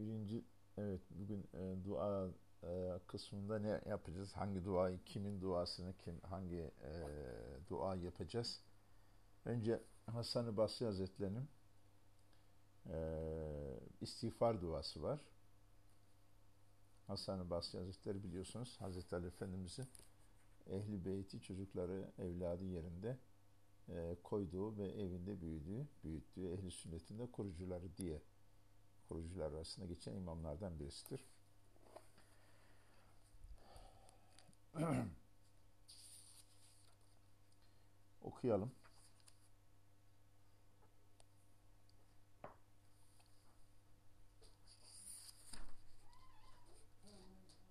birinci evet bugün e, dua e, kısmında ne yapacağız? Hangi duayı, kimin duasını, kim hangi e, dua yapacağız? Önce Hasan-ı Basri Hazretleri'nin e, istiğfar duası var. Hasan-ı Basri Hazretleri biliyorsunuz Hazreti Ali Efendimiz'i ehli beyti çocukları evladı yerinde e, koyduğu ve evinde büyüdüğü, büyüttüğü ehli sünnetinde kurucuları diye kurucular arasında geçen imamlardan birisidir. Okuyalım.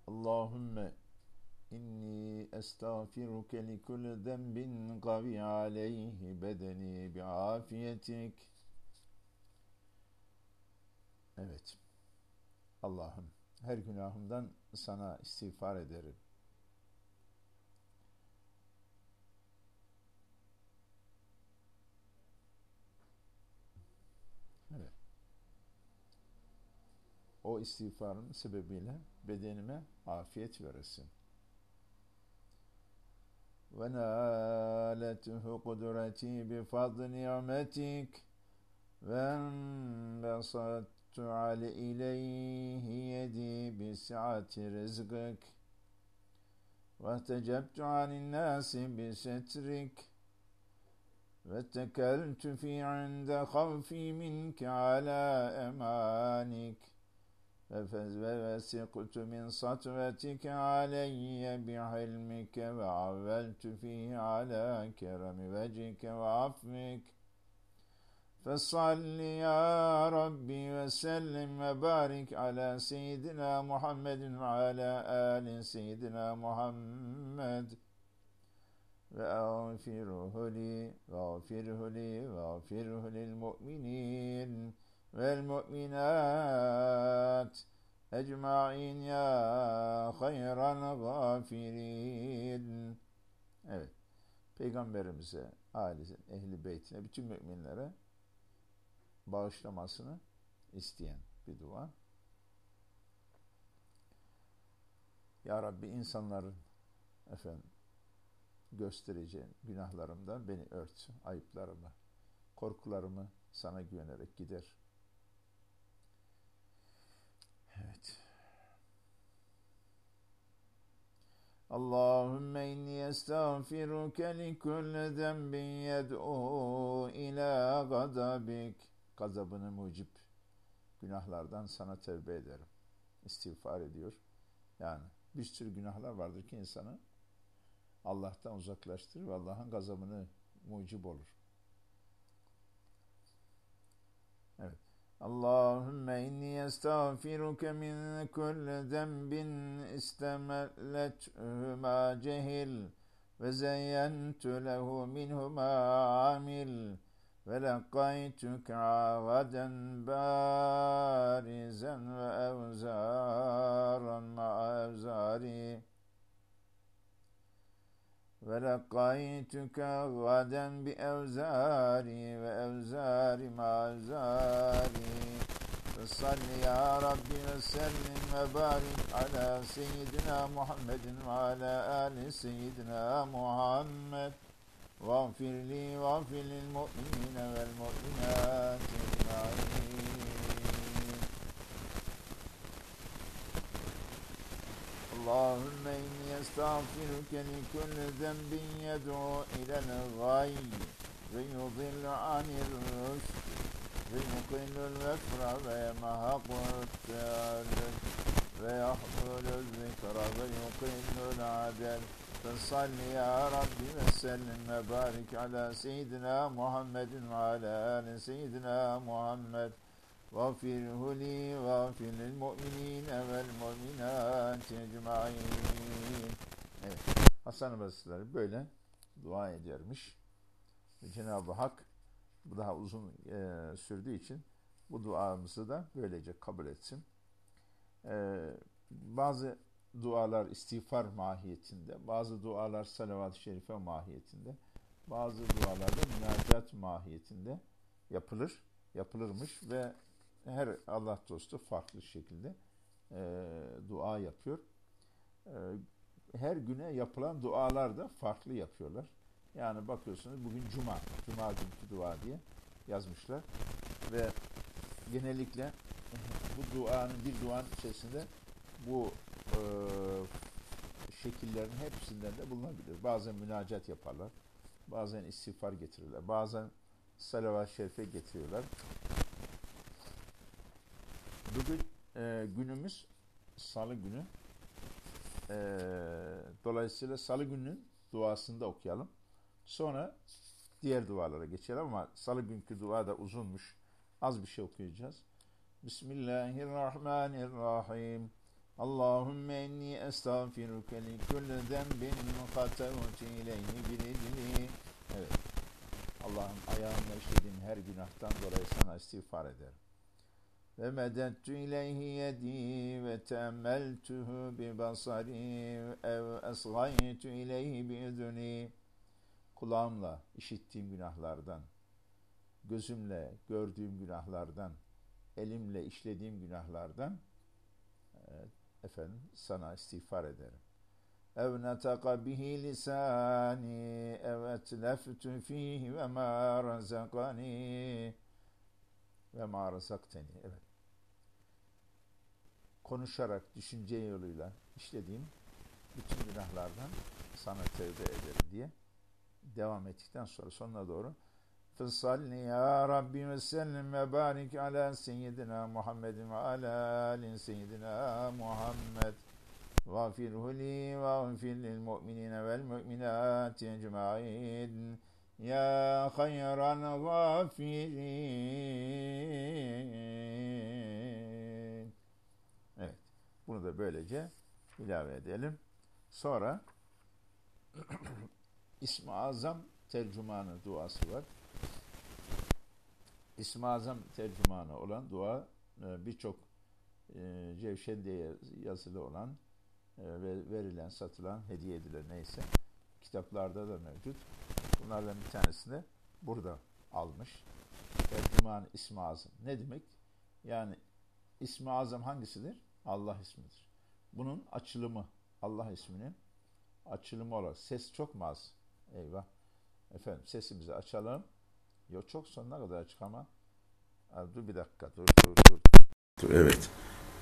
Allahümme inni estağfiruke li kulli zenbin gavi aleyhi bedeni bi afiyetik. Evet. Allah'ım her günahımdan sana istiğfar ederim. Evet. O istiğfarın sebebiyle bedenime afiyet veresin. Ve nâletuhu kudreti bi fadl جعل إليه يدي بسعة رزقك واحتجبت عن الناس بسترك واتكلت في عند خوفي منك على أمانك فوسقت من سطوتك علي بحلمك وعولت فيه على كرم وجهك وعفوك. فصل يا ربي وسلم وبارك على سيدنا محمد وعلى آل سيدنا محمد وأغفره لي واغفره لي واغفره للمؤمنين والمؤمنات ecmain ya hayran gafirin. Evet. Peygamberimize, ailesine, ehli beytine, bütün müminlere bağışlamasını isteyen bir dua. Ya Rabbi insanların efendim göstereceğin günahlarımdan beni ört, ayıplarımı, korkularımı sana güvenerek gider. Evet. Allahümme inni estağfiruke li kulli zenbin yed'u ila gadabik. Gazabını mucip günahlardan sana tevbe ederim. İstiğfar ediyor. Yani bir sürü günahlar vardır ki insanı Allah'tan uzaklaştırır ve Allah'ın gazabını mucib olur. Evet. Allahümme inni estağfiruke min kulli zenbin istemellet'ü ma cehil ve zeyyentu lehu minhu amil avaden barizen ve evzaran ma evzari ولقيتك غدا بأوزاري وأوزار مع أوزاري فصل يا ربي وسلم وبارك على سيدنا محمد وعلى آل سيدنا محمد واغفر لي واغفر للمؤمنين والمؤمنات أجمعين. اللهم إني أستغفرك لكل ذنب يدعو إلى الغي ويضل عن الرشد ويقل الغفر ويمحق التالف ويحضر الذكر ويقل العدل. فصل يا ربي وسلم وبارك على سيدنا محمد وعلى آل سيدنا محمد واغفره لي واغفر للمؤمنين والمؤمنات ecmaîn. Evet. Hasan Basri'ler böyle dua edermiş. Cenab-ı Hak bu daha uzun e, sürdüğü için bu duamızı da böylece kabul etsin. E, bazı dualar istiğfar mahiyetinde, bazı dualar salavat-ı şerife mahiyetinde, bazı dualar da münacat mahiyetinde yapılır, yapılırmış ve her Allah dostu farklı şekilde e, dua yapıyor. E, her güne yapılan dualar da farklı yapıyorlar. Yani bakıyorsunuz bugün cuma, cuma günkü dua diye yazmışlar ve genellikle bu duanın bir duanın içerisinde bu e, şekillerin hepsinden de bulunabilir. Bazen münacat yaparlar, bazen istiğfar getirirler, bazen salavat-ı şerife getiriyorlar. Bugün e, günümüz salı günü. E, dolayısıyla salı gününün duasını da okuyalım. Sonra diğer dualara geçelim ama salı günkü dua da uzunmuş. Az bir şey okuyacağız. Bismillahirrahmanirrahim. İnni estağfiruke li kulli zenbin katevtu ileyhi bilidni. Evet. Allah'ım ayağımla işlediğim her günahtan dolayı sana istiğfar ederim. Ve medettü ileyhi yedi ve teemmeltuhu bi basari ev esgaytu ileyhi bi idni. Kulağımla işittiğim günahlardan, gözümle gördüğüm günahlardan, elimle işlediğim günahlardan efendim sana istiğfar ederim. Ev netaka bihi lisani ev etleftu fihi ve ma razakani ve ma razakteni. Evet. Konuşarak, düşünce yoluyla işlediğim bütün günahlardan sana tevbe ederim diye devam ettikten sonra sonuna doğru Fısalli ya Rabbi ve sellim ve barik ala seyyidina Muhammedin ve ala alin seyyidina Muhammed Gafirhu li ve gafir lil mu'minine vel mu'minati ecma'in ya hayran gafirin Evet. Bunu da böylece ilave edelim. Sonra İsmi Azam tercümanı duası var. İsmi Azam tercümanı olan dua e, birçok e, Cevşendi'ye yazılı olan e, ve verilen, satılan, hediye edilen neyse kitaplarda da mevcut. Bunlardan bir tanesini burada almış. Tercüman İsmi Azam. Ne demek? Yani İsmi Azam hangisidir? Allah ismidir. Bunun açılımı, Allah isminin açılımı olarak. Ses çok mu az? Eyvah. Efendim sesimizi açalım. Yok çok sonuna kadar açık ama. Abi, dur bir dakika. Dur dur dur. Dur evet.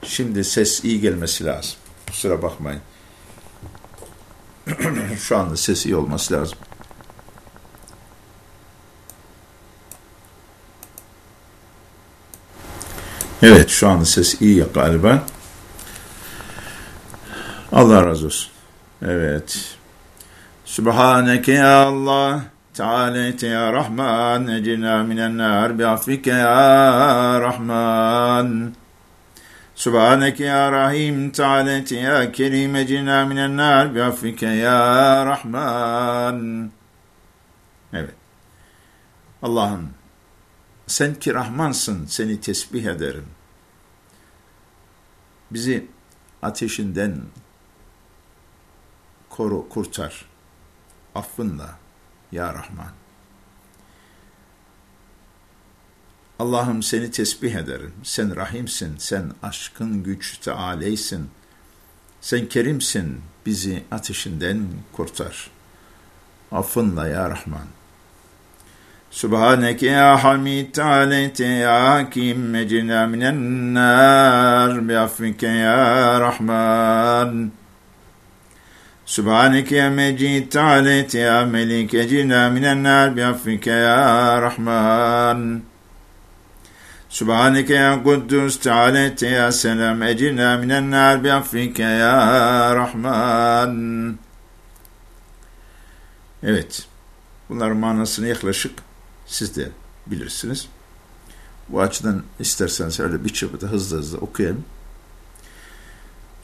Şimdi ses iyi gelmesi lazım. Kusura bakmayın. Şu anda ses iyi olması lazım. Evet şu anda ses iyi galiba. Allah razı olsun. Evet. Subhaneke ya Allah. Tealeyte ya Rahman. Ecina minen nar bi'afike ya Rahman. Subhaneke ya Rahim. Tealeyte ya Kerim. Ecina minen nar bi'afike ya Rahman. Evet. Allah'ım sen ki Rahmansın, seni tesbih ederim. Bizi ateşinden koru, kurtar affınla ya Rahman. Allah'ım seni tesbih ederim. Sen rahimsin, sen aşkın güç tealeysin. Sen kerimsin, bizi ateşinden kurtar. Affınla ya Rahman. Subhaneke ya Hamid tealeyte ya Hakim mecina minen nar bi affike ya Rahman. Subhaneke ya Mecid Tealet ya Melik Ecina minen nar biaffike ya Rahman Subhaneke ya Kuddus Tealet ya Selam Ecina minen nar biaffike ya Rahman Evet. Bunların manasını yaklaşık siz de bilirsiniz. Bu açıdan isterseniz öyle bir çabada hızlı hızlı okuyalım.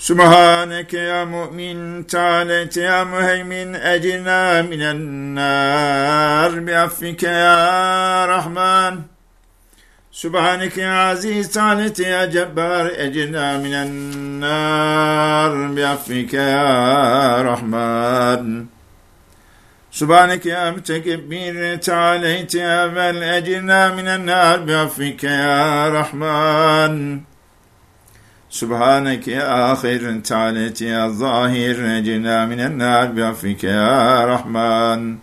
Subhaneke ya mu'min, ta'alet ya müheymin, ecina minen nar, biaffike ya rahman. Subhaneke ya aziz, ta'alet ya cebbar, ecina minen nar, biaffike ya rahman. Subhaneke ya mütekebbir tealeyte ya vel ecirna minen nar bi'affike ya Rahman. Subhaneke ya hayrin tealeyte ya zahir ecirna minen nar bi'affike ya Rahman.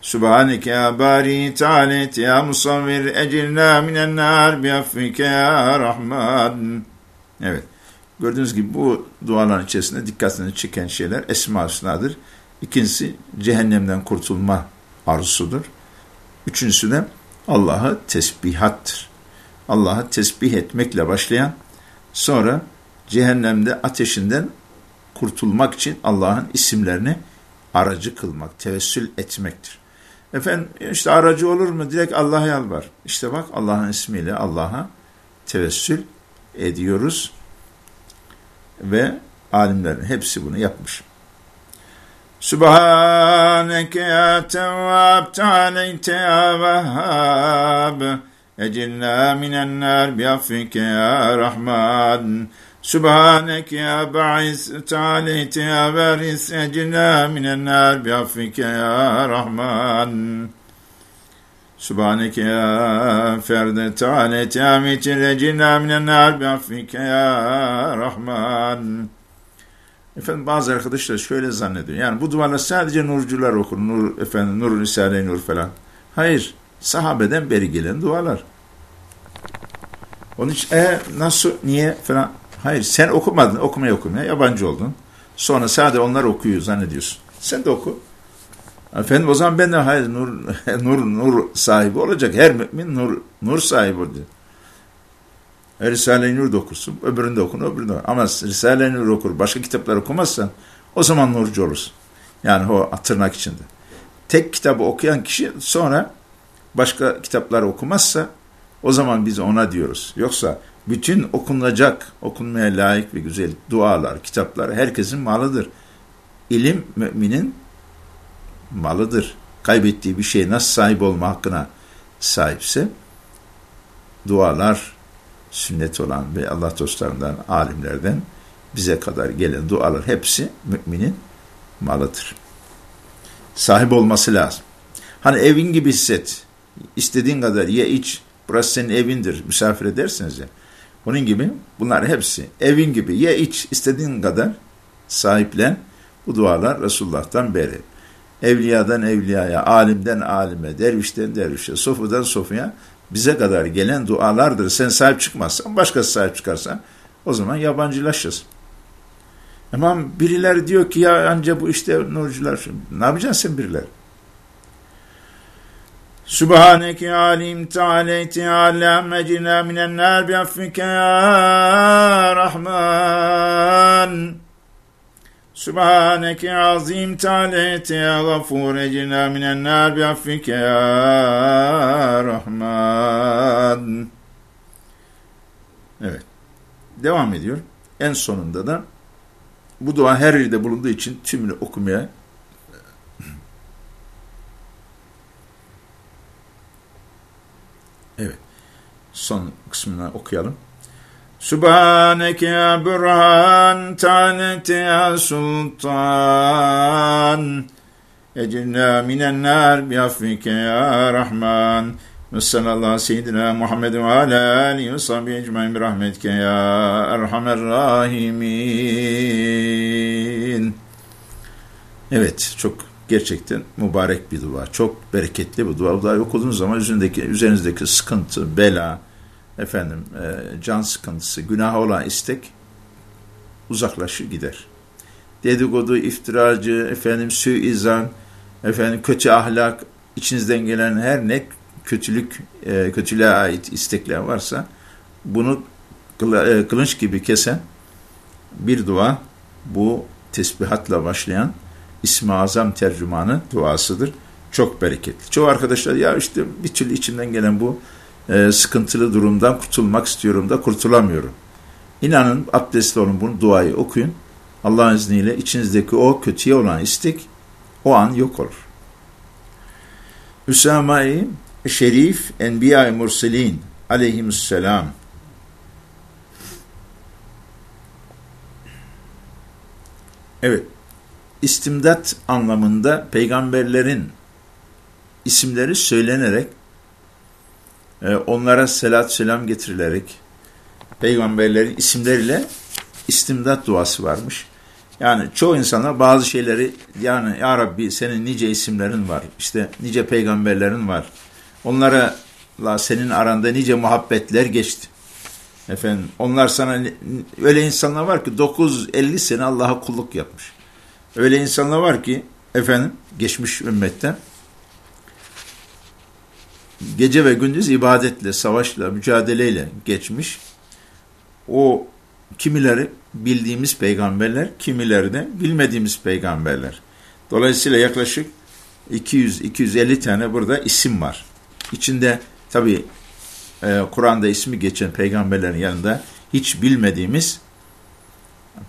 Subhaneke ya bari tealeyte ya musavvir ecirna minen nar bi'affike ya Rahman. Evet. Gördüğünüz gibi bu duaların içerisinde dikkatini çeken şeyler Esma Hüsna'dır. İkincisi cehennemden kurtulma arzusudur. Üçüncüsü de Allah'a tesbihattır. Allah'a tesbih etmekle başlayan sonra cehennemde ateşinden kurtulmak için Allah'ın isimlerini aracı kılmak, tevessül etmektir. Efendim işte aracı olur mu? Direkt Allah'a yalvar. İşte bak Allah'ın ismiyle Allah'a tevessül ediyoruz ve alimlerin hepsi bunu yapmış. Subhaneke ya tevvab tealeyte ya vehhab ecilna minen nar biaffike ya rahman Subhaneke ya ba'is tealeyte ya veris ecilna minen nar biaffike ya rahman Subhaneke ya ferde tealeyte ya mitir ecilna minen nar biaffike ya rahman Efendim bazı arkadaşlar şöyle zannediyor. Yani bu duvarlar sadece nurcular okur. Nur, efendim, Nur Risale Nur falan. Hayır. Sahabeden beri gelen dualar. Onun için e, nasıl, niye falan. Hayır sen okumadın, okumaya okumaya yabancı oldun. Sonra sadece onlar okuyor zannediyorsun. Sen de oku. Efendim o zaman ben de hayır nur, nur, nur sahibi olacak. Her mümin nur, nur sahibi oluyor. Risale-i Nur da okursun, öbüründe okun, öbüründe okun. Ama Risale-i Nur okur, başka kitaplar okumazsan o zaman nurcu olursun. Yani o tırnak içinde. Tek kitabı okuyan kişi sonra başka kitaplar okumazsa o zaman biz ona diyoruz. Yoksa bütün okunacak, okunmaya layık ve güzel dualar, kitaplar herkesin malıdır. İlim müminin malıdır. Kaybettiği bir şey nasıl sahip olma hakkına sahipse dualar, sünnet olan ve Allah dostlarından, alimlerden bize kadar gelen dualar hepsi müminin malıdır. Sahip olması lazım. Hani evin gibi hisset. İstediğin kadar ye iç. Burası senin evindir. Misafir edersiniz ya. Onun gibi bunlar hepsi evin gibi ye iç istediğin kadar sahiplen. Bu dualar Resulullah'tan beri. Evliyadan evliyaya, alimden alime, dervişten dervişe, sofudan sofuya bize kadar gelen dualardır. Sen sahip çıkmazsan, başkası sahip çıkarsa o zaman yabancılaşırız. Ama birileri diyor ki ya anca bu işte nurcular. Ne yapacaksın sen birileri? Subhaneke alim tealeyti ala mecina minen nar bi affike ya Rahman. Subhaneke azim talete ya gafur ecina minen nar bi affike ya Rahman. Evet. Devam ediyor. En sonunda da bu dua her yerde bulunduğu için tümünü okumaya Evet. Son kısmını okuyalım. Subhaneke ya Burhan, tanete ya Sultan. Ecilna minen nar biaffike ya Rahman. Ve sallallahu seyyidina Muhammed ve ala alihi ve sahbihi ecmain bi rahmetike ya erhamer rahimin. Evet, çok gerçekten mübarek bir dua. Çok bereketli bir dua. Bu duayı okuduğunuz zaman üzerindeki, üzerinizdeki sıkıntı, bela, efendim e, can sıkıntısı, günah olan istek uzaklaşır gider. Dedikodu, iftiracı, efendim suizan, efendim kötü ahlak, içinizden gelen her ne kötülük, e, kötülüğe ait istekler varsa bunu e, kılınç gibi kesen bir dua bu tesbihatla başlayan İsmi Azam tercümanı duasıdır. Çok bereketli. Çoğu arkadaşlar ya işte bir türlü içimden gelen bu e, sıkıntılı durumdan kurtulmak istiyorum da kurtulamıyorum. İnanın abdestli olun bunu duayı okuyun. Allah'ın izniyle içinizdeki o kötüye olan istek o an yok olur. Üsame-i Şerif Enbiya-i Murselin aleyhisselam Evet. İstimdat anlamında peygamberlerin isimleri söylenerek e, onlara selat selam getirilerek peygamberlerin isimleriyle istimdat duası varmış. Yani çoğu insana bazı şeyleri yani ya Rabbi senin nice isimlerin var, işte nice peygamberlerin var. Onlara senin aranda nice muhabbetler geçti. Efendim onlar sana öyle insanlar var ki 950 sene Allah'a kulluk yapmış. Öyle insanlar var ki efendim geçmiş ümmetten gece ve gündüz ibadetle, savaşla, mücadeleyle geçmiş. O kimileri bildiğimiz peygamberler, kimileri de bilmediğimiz peygamberler. Dolayısıyla yaklaşık 200-250 tane burada isim var. İçinde tabi e, Kur'an'da ismi geçen peygamberlerin yanında hiç bilmediğimiz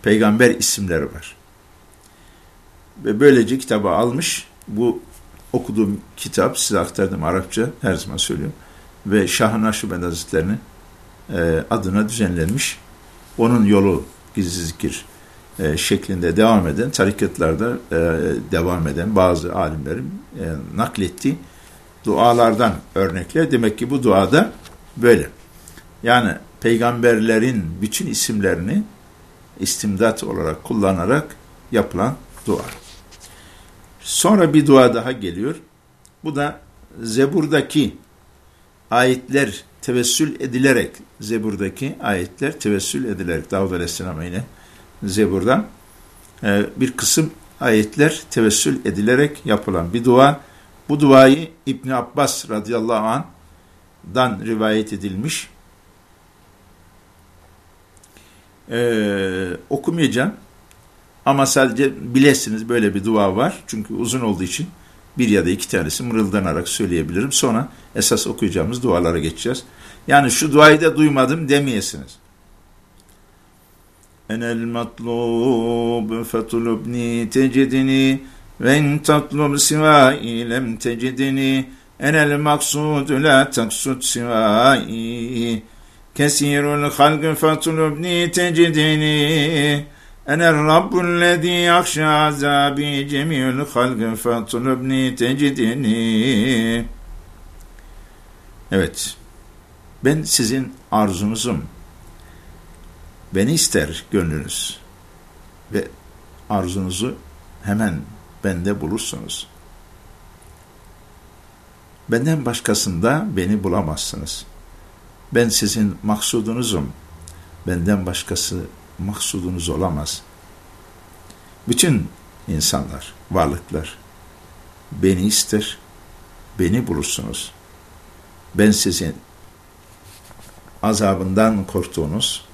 peygamber isimleri var. Ve böylece kitabı almış. Bu okuduğum kitap size aktardım Arapça her zaman söylüyorum. Ve Şah-ı Nakşibend Hazretleri'nin e, adına düzenlenmiş. Onun yolu gizli zikir e, şeklinde devam eden, tarikatlarda e, devam eden bazı alimlerin e, naklettiği dualardan örnekler. Demek ki bu duada böyle. Yani peygamberlerin bütün isimlerini istimdat olarak kullanarak yapılan dua. Sonra bir dua daha geliyor. Bu da Zebur'daki ayetler tevessül edilerek, Zebur'daki ayetler tevessül edilerek, Davud Aleyhisselam'a yine Zebur'dan e, bir kısım ayetler tevessül edilerek yapılan bir dua. Bu duayı İbn Abbas radıyallahu anh'dan rivayet edilmiş. Ee, okumayacağım. Ama sadece bilesiniz böyle bir dua var. Çünkü uzun olduğu için bir ya da iki tanesi mırıldanarak söyleyebilirim. Sonra esas okuyacağımız dualara geçeceğiz. Yani şu duayı da duymadım demeyesiniz. Enel matlub fetlubni tecidini ve in tatlub sivai lem tecidini enel maksud la taksud sivai kesirul halq fetlubni tecidini Ener Rabbüllezî yakşâ azâbî cemî'ül halgı fatulubni tecidini. Evet, ben sizin arzunuzum. Beni ister gönlünüz ve arzunuzu hemen bende bulursunuz. Benden başkasında beni bulamazsınız. Ben sizin maksudunuzum. Benden başkası maksudunuz olamaz. Bütün insanlar, varlıklar beni ister, beni bulursunuz. Ben sizin azabından korktuğunuz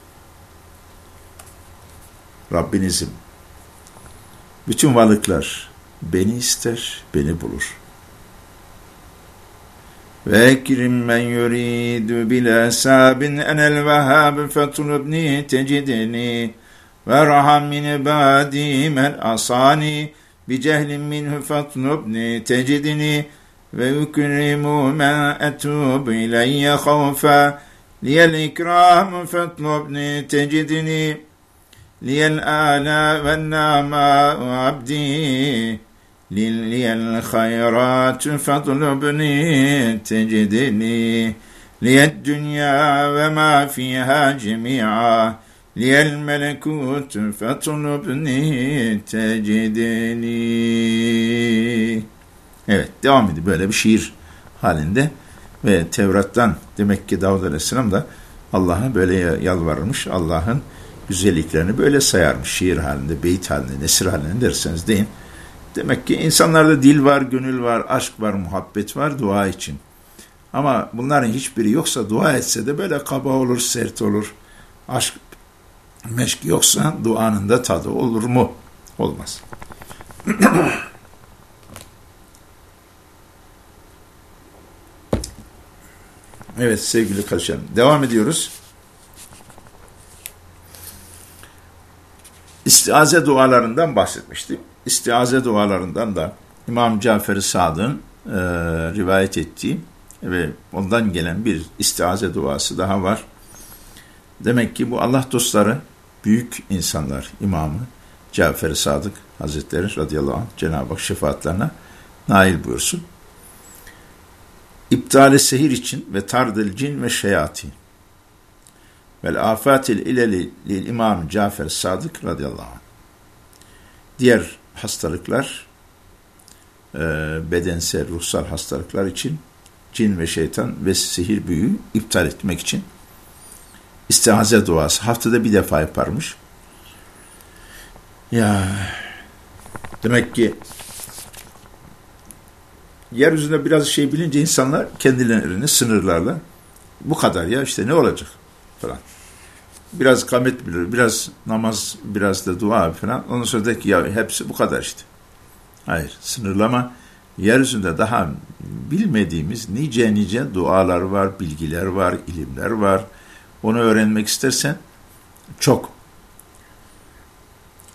Rabbinizim. Bütün varlıklar beni ister, beni bulur. وأكرم من يريد بلا ساب. أنا الوهاب فاطلبني تجدني. وارحم من عبادي من أصاني. بجهل منه فاطلبني تجدني. وأكرم من أتوب إلي خوفا. لي الإكرام فاطلبني تجدني. لي الآلاء والنعماء عبدي. liyel ala ve nama abdi لي الخيرات فاطلبني تجدني لي الدنيا وما فيها جميعا لي الملكوت فاطلبني تجدني Evet devam ediyor böyle bir şiir halinde ve Tevrat'tan demek ki Davud Aleyhisselam da Allah'a böyle yalvarmış Allah'ın güzelliklerini böyle sayarmış şiir halinde, beyit halinde, nesir halinde derseniz deyin. Demek ki insanlarda dil var, gönül var, aşk var, muhabbet var dua için. Ama bunların hiçbiri yoksa dua etse de böyle kaba olur, sert olur. Aşk, meşk yoksa duanın da tadı olur mu? Olmaz. evet sevgili kardeşlerim devam ediyoruz. İstiaze dualarından bahsetmiştim istiaze dualarından da İmam Cafer-i Sadık'ın e, rivayet ettiği ve ondan gelen bir istiaze duası daha var. Demek ki bu Allah dostları büyük insanlar, imamı Cafer-i Sadık Hazretleri radıyallahu anh Cenab-ı Hak şefaatlerine nail buyursun. İptali sehir için ve tardil cin ve şeyati vel afatil ileli lil imam Cafer Sadık radıyallahu anh. Diğer hastalıklar, e, bedensel, ruhsal hastalıklar için cin ve şeytan ve sihir büyü iptal etmek için istihaze duası haftada bir defa yaparmış. Ya demek ki yeryüzünde biraz şey bilince insanlar kendilerini sınırlarla bu kadar ya işte ne olacak falan. Biraz kamet bilir, biraz namaz, biraz da dua falan. Ondan sonra de ki ya hepsi bu kadar işte. Hayır, sınırlama. Yeryüzünde daha bilmediğimiz nice nice dualar var, bilgiler var, ilimler var. Onu öğrenmek istersen çok.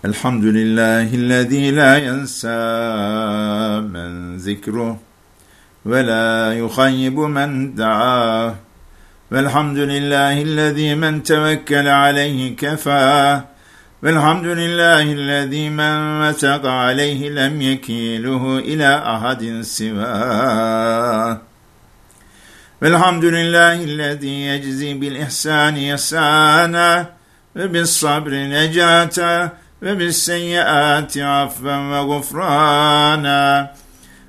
Elhamdülillahillezî la yensa men zikruh ve la yuhayyibu men da'ah. Velhamdülillahillezî men tevekkele aleyhi kefâh. والحمد لله الذي من وثق عليه لم يكيله إلى أحد سواه والحمد لله الذي يجزي بالإحسان إحسانا وبالصبر نجاة وبالسيئات عفوا وغفرانا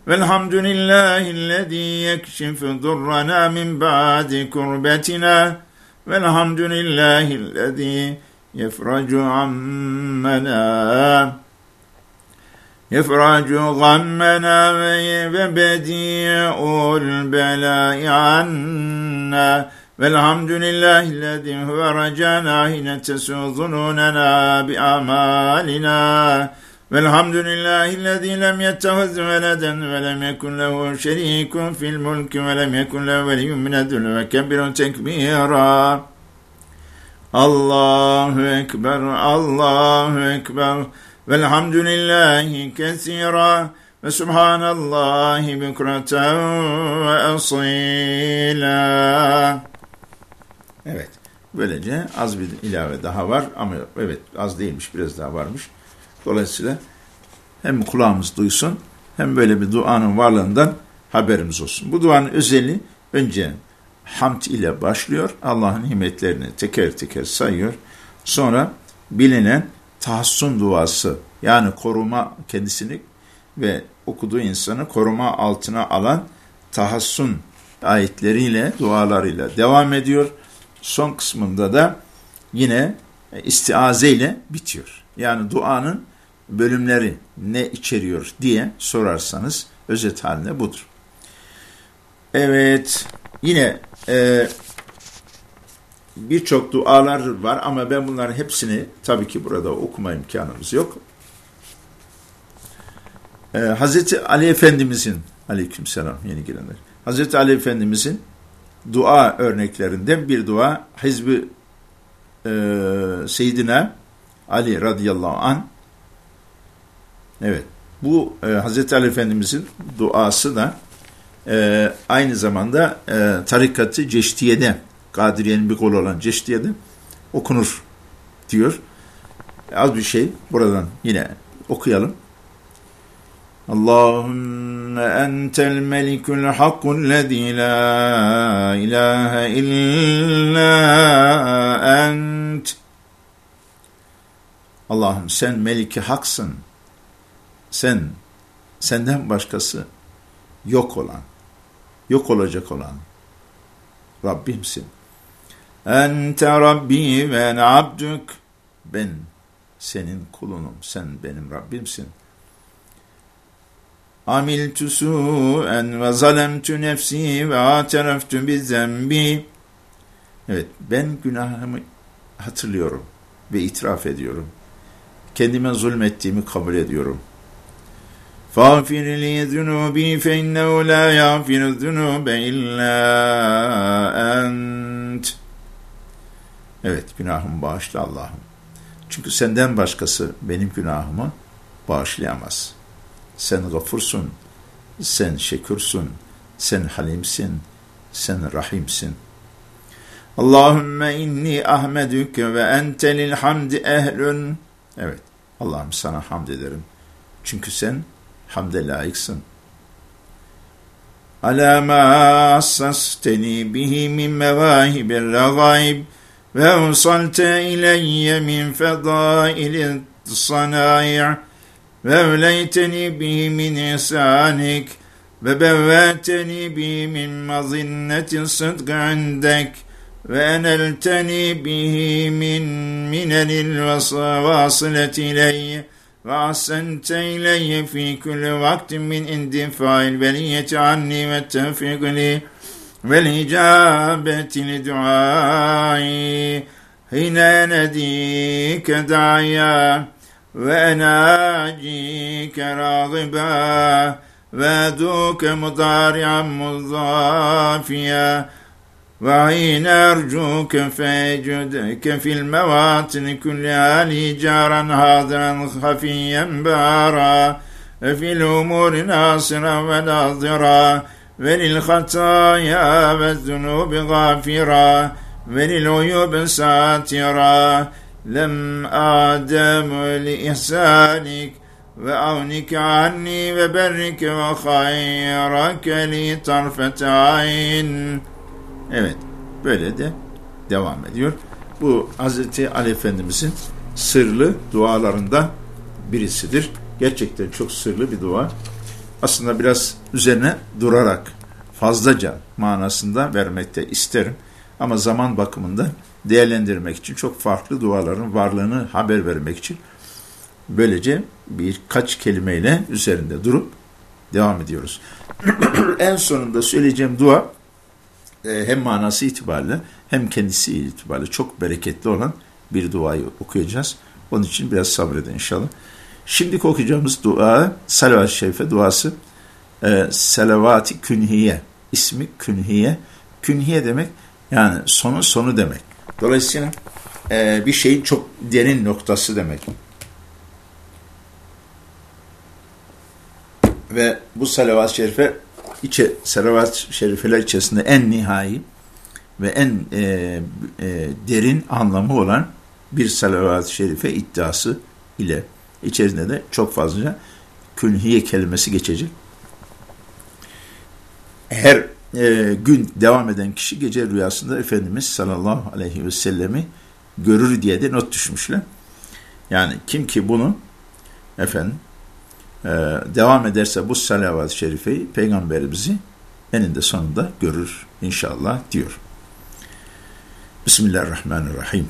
والحمد لله الذي يكشف ضرنا من بعد كربتنا والحمد لله الذي يفرج عمنا يفرج غمنا وبديع البلاء عنا والحمد لله الذي هو رجانا حين تسوء ظنوننا بأعمالنا والحمد لله الذي لم يتخذ ولدا ولم يكن له شريك في الملك ولم يكن له ولي من الذل وكبر تكبيرا الله أكبر الله أكبر والحمد لله كثيرا وسبحان الله بكرة وأصيلا Evet. Böylece az bir ilave daha var ama evet az değilmiş biraz daha varmış. Dolayısıyla hem kulağımız duysun hem böyle bir duanın varlığından haberimiz olsun. Bu duanın özelliği önce hamd ile başlıyor. Allah'ın nimetlerini teker teker sayıyor. Sonra bilinen tahassun duası yani koruma kendisini ve okuduğu insanı koruma altına alan tahassun ayetleriyle, dualarıyla devam ediyor. Son kısmında da yine istiaze ile bitiyor. Yani duanın bölümleri ne içeriyor diye sorarsanız özet haline budur. Evet, yine e, birçok dualar var ama ben bunların hepsini tabii ki burada okuma imkanımız yok. Ee, Hazreti Ali Efendimizin aleykümselam yeni gelenler. Hazreti Ali Efendimizin dua örneklerinden bir dua Hizbi e, Seyyidina Ali radıyallahu an evet bu e, Hazreti Ali Efendimizin duası da e, aynı zamanda e, tarikatı Ceştiye'de Kadiriye'nin bir kolu olan Ceştiye'de okunur diyor. Az bir şey buradan yine okuyalım. Allahümme entel melikul hakkul lezî la ilahe illa ent. Allah'ım sen meliki haksın. Sen, senden başkası yok olan, yok olacak olan Rabbimsin. Ente Rabbi ve abdük. Ben senin kulunum, sen benim Rabbimsin. Amiltu su'en ve zalemtu nefsi ve atereftu bi zembi. Evet, ben günahımı hatırlıyorum ve itiraf ediyorum. Kendime zulmettiğimi kabul ediyorum. فاغفر لي ذنوبي فإنه لا يغفر الذنوب إلا أنت Evet günahımı bağışla Allah'ım. Çünkü senden başkası benim günahımı bağışlayamaz. Sen gafursun, sen şekursun, sen halimsin, sen rahimsin. Allahümme inni ahmedüke ve ente lil hamdi ehlün. Evet, Allah'ım sana hamd ederim Çünkü sen hamde layıksın. Ala ma assasteni bihi min mevahibil ragaib ve usalte ileyye min fedaili sanayi' ve evleyteni bihi min ihsanik ve bevveteni bihi min mazinneti sıdkı indek ve enelteni bihi min وأحسنت إلي في كل وقت من اندفاع البلية عني والتوفيق لي والإجابة لدعائي. حين ناديك داعيا وأناجيك راغبا وأدوك مضارعا مضافيا. وحين أرجوك فيجدك في المواطن كلها لي جارا حاضرا خفيا بارا في الأمور ناصرا وناظرا وللخطايا والذنوب غافرا وللعيوب ساترا لم آدم لإحسانك وأغنك عني وبرك وخيرك لي طرفة عين Evet, böyle de devam ediyor. Bu Hz. Ali Efendimizin sırlı dualarından birisidir. Gerçekten çok sırlı bir dua. Aslında biraz üzerine durarak fazlaca manasında vermekte isterim. Ama zaman bakımında değerlendirmek için çok farklı duaların varlığını haber vermek için böylece birkaç kelimeyle üzerinde durup devam ediyoruz. en sonunda söyleyeceğim dua hem manası itibariyle hem kendisi itibariyle çok bereketli olan bir duayı okuyacağız. Onun için biraz sabredin inşallah. Şimdi okuyacağımız dua Salavat-ı Şerife duası e, Salavat-ı Künhiye ismi Künhiye. Künhiye demek yani sonu sonu demek. Dolayısıyla e, bir şeyin çok derin noktası demek. Ve bu salavat-ı şerife içe, salavat şerifeler içerisinde en nihai ve en e, e, derin anlamı olan bir salavat-ı şerife iddiası ile içerisinde de çok fazla künhiye kelimesi geçecek. Her e, gün devam eden kişi gece rüyasında Efendimiz sallallahu aleyhi ve sellemi görür diye de not düşmüşler. Yani kim ki bunu efendim e, devam ederse bu salavat-ı şerifeyi peygamberimizi eninde sonunda görür inşallah diyor. Bismillahirrahmanirrahim.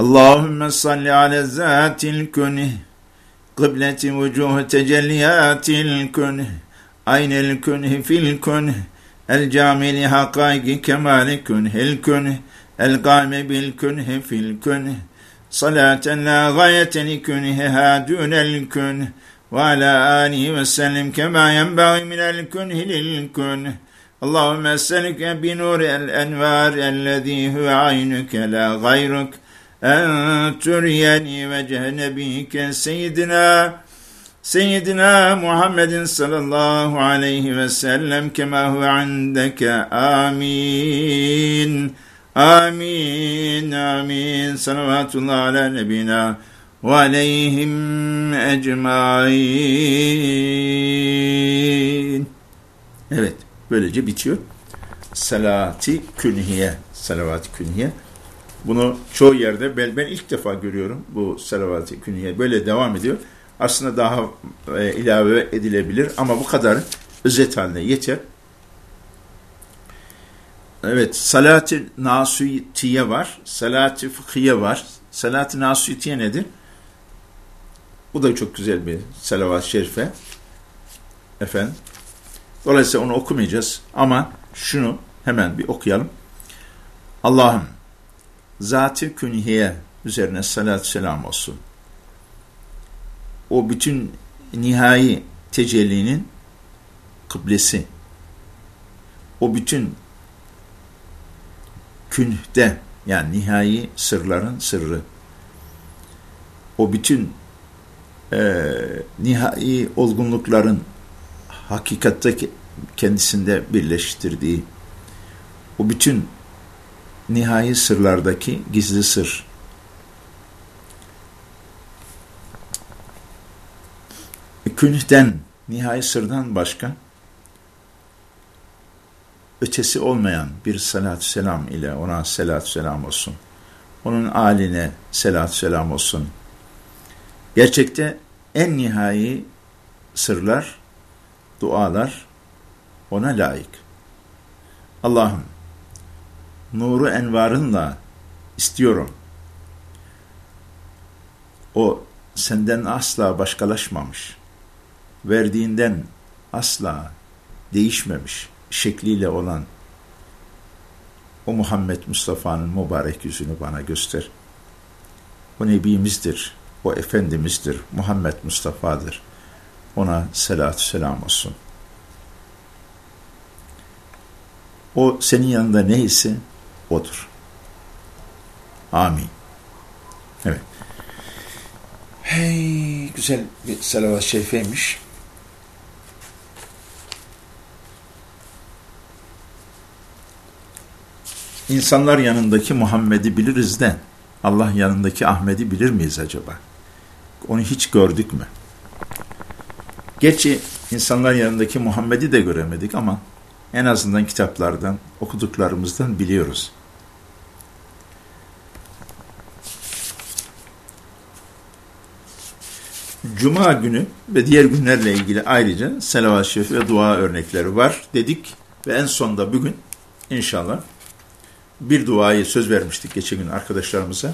Allahümme salli ala zatil kunih kıbleti vucuh tecelliyatil kunih aynel kunih fil kunih el camili hakaiki kemali kunhil kunih el gâme bil kunih fil kunih salaten la gayeten li kunihiha dûnel kunih وعلى آله وسلم كما ينبغي من الكنه للكنه اللهم أسألك بنور الأنوار الذي هو عينك لا غيرك أن تريني وجه نبيك سيدنا سيدنا محمد صلى الله عليه وسلم كما هو عندك آمين آمين آمين صلوات الله على نبينا وعليهم ecmain. Evet, böylece bitiyor. Salati künhiye, salavat künhiye. Bunu çoğu yerde ben, ben ilk defa görüyorum bu salavat künhiye. Böyle devam ediyor. Aslında daha e, ilave edilebilir ama bu kadar özet haline yeter. Evet, salat-ı nasutiye var, salat-ı fıkhiye var. Salat-ı nasutiye nedir? Bu da çok güzel bir salavat-ı şerife. Efendim. Dolayısıyla onu okumayacağız. Ama şunu hemen bir okuyalım. Allah'ım zat-ı künhiye üzerine salat selam olsun. O bütün nihai tecellinin kıblesi. O bütün künhde yani nihai sırların sırrı. O bütün e, nihai olgunlukların hakikatte kendisinde birleştirdiği o bütün nihai sırlardaki gizli sır künhten, nihai sırdan başka ötesi olmayan bir salatü selam ile ona salatü selam olsun. Onun aline salatü selam olsun. Gerçekte en nihai sırlar, dualar ona layık. Allah'ım nuru envarınla istiyorum. O senden asla başkalaşmamış. Verdiğinden asla değişmemiş şekliyle olan o Muhammed Mustafa'nın mübarek yüzünü bana göster. O Nebimizdir, o Efendimizdir, Muhammed Mustafa'dır. Ona selatü selam olsun. O senin yanında neyse odur. Amin. Evet. Hey, güzel bir salavat-ı şerifeymiş. İnsanlar yanındaki Muhammed'i biliriz de Allah yanındaki Ahmet'i bilir miyiz acaba? Onu hiç gördük mü? Gerçi insanlar yanındaki Muhammed'i de göremedik ama en azından kitaplardan, okuduklarımızdan biliyoruz. Cuma günü ve diğer günlerle ilgili ayrıca selavat-ı şerif ve dua örnekleri var dedik ve en sonda bugün inşallah bir duayı söz vermiştik geçen gün arkadaşlarımıza.